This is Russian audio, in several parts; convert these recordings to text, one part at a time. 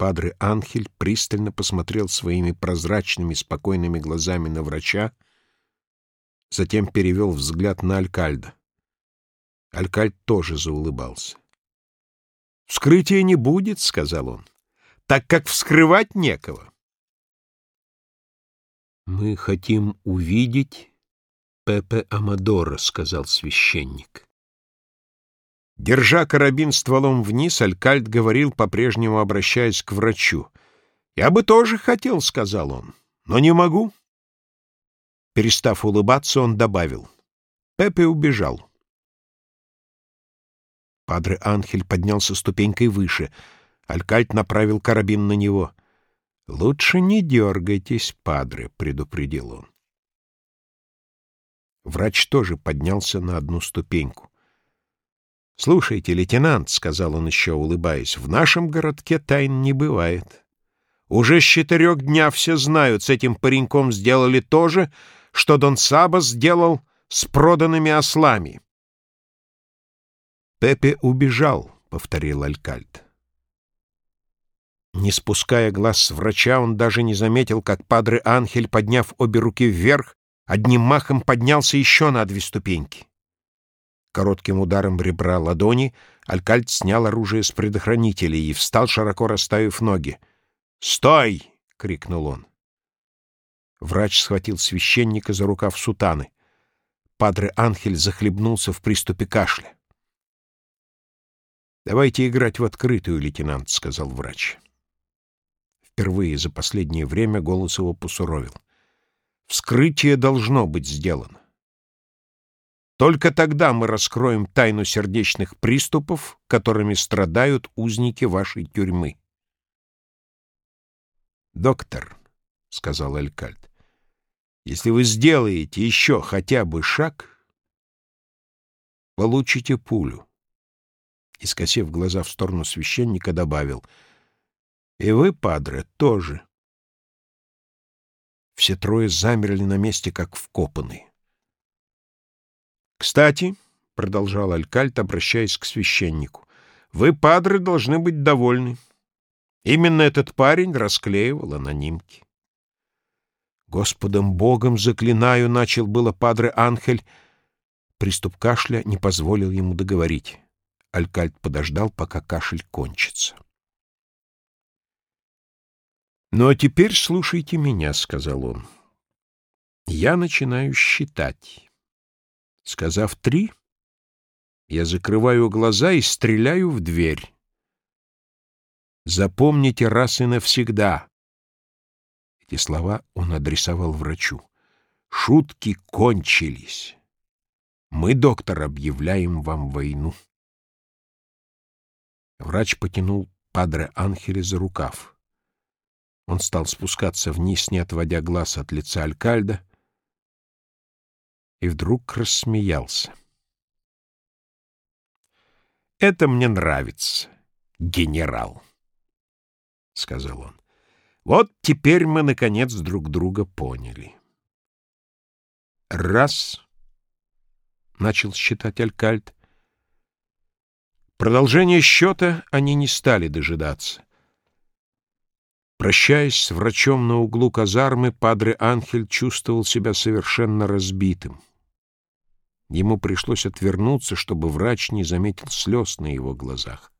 Падре Анхель пристально посмотрел своими прозрачными, спокойными глазами на врача, затем перевел взгляд на Алькальда. Алькальд тоже заулыбался. «Вскрытия не будет», — сказал он, — «так как вскрывать некого». «Мы хотим увидеть Пепе Амадора», — сказал священник. Держа карабин стволом вниз, Алькальд говорил, по-прежнему обращаясь к врачу. «Я бы тоже хотел», — сказал он, — «но не могу». Перестав улыбаться, он добавил. Пепе убежал. Падре Анхель поднялся ступенькой выше. Алькальд направил карабин на него. «Лучше не дергайтесь, падре», — предупредил он. Врач тоже поднялся на одну ступеньку. «Слушайте, лейтенант», — сказал он еще, улыбаясь, — «в нашем городке тайн не бывает. Уже с четырех дня все знают, с этим пареньком сделали то же, что Дон Саба сделал с проданными ослами». «Пепе убежал», — повторил Алькальд. Не спуская глаз с врача, он даже не заметил, как Падре Анхель, подняв обе руки вверх, одним махом поднялся еще на две ступеньки. Коротким ударом ребра ладони Алькальд снял оружие с предохранителей и встал, широко расставив ноги. «Стой!» — крикнул он. Врач схватил священника за рукав сутаны. Падре Анхель захлебнулся в приступе кашля. «Давайте играть в открытую, лейтенант», — сказал врач. Впервые за последнее время голос его посуровил. «Вскрытие должно быть сделано. Только тогда мы раскроем тайну сердечных приступов, которыми страдают узники вашей тюрьмы. «Доктор», — сказал Элькальд, — «если вы сделаете еще хотя бы шаг, получите пулю». И, скосив глаза в сторону священника, добавил, «И вы, падре, тоже». Все трое замерли на месте, как вкопанные. «Кстати», — продолжал Алькальт, обращаясь к священнику, — «вы, падры, должны быть довольны. Именно этот парень расклеивал анонимки». «Господом Богом заклинаю», — начал было падре Анхель. Приступ кашля не позволил ему договорить. Алькальт подождал, пока кашель кончится. «Ну а теперь слушайте меня», — сказал он. «Я начинаю считать». Сказав «три», я закрываю глаза и стреляю в дверь. Запомните раз и навсегда. Эти слова он адресовал врачу. Шутки кончились. Мы, доктор, объявляем вам войну. Врач потянул Падре Анхеля за рукав. Он стал спускаться вниз, не отводя глаз от лица Алькальда, и вдруг рассмеялся. «Это мне нравится, генерал», — сказал он. «Вот теперь мы, наконец, друг друга поняли». «Раз», — начал считать Алькальд. Продолжение счета они не стали дожидаться. Прощаясь с врачом на углу казармы, Падре Анхель чувствовал себя совершенно разбитым. Ему пришлось отвернуться, чтобы врач не заметил слез на его глазах.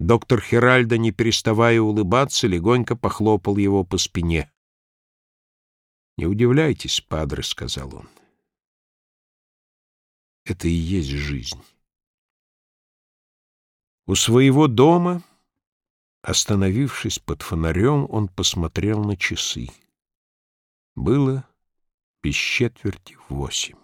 Доктор Хиральдо, не переставая улыбаться, легонько похлопал его по спине. «Не удивляйтесь, падре», — сказал он. «Это и есть жизнь». У своего дома, остановившись под фонарем, он посмотрел на часы. Было без четверти восемь.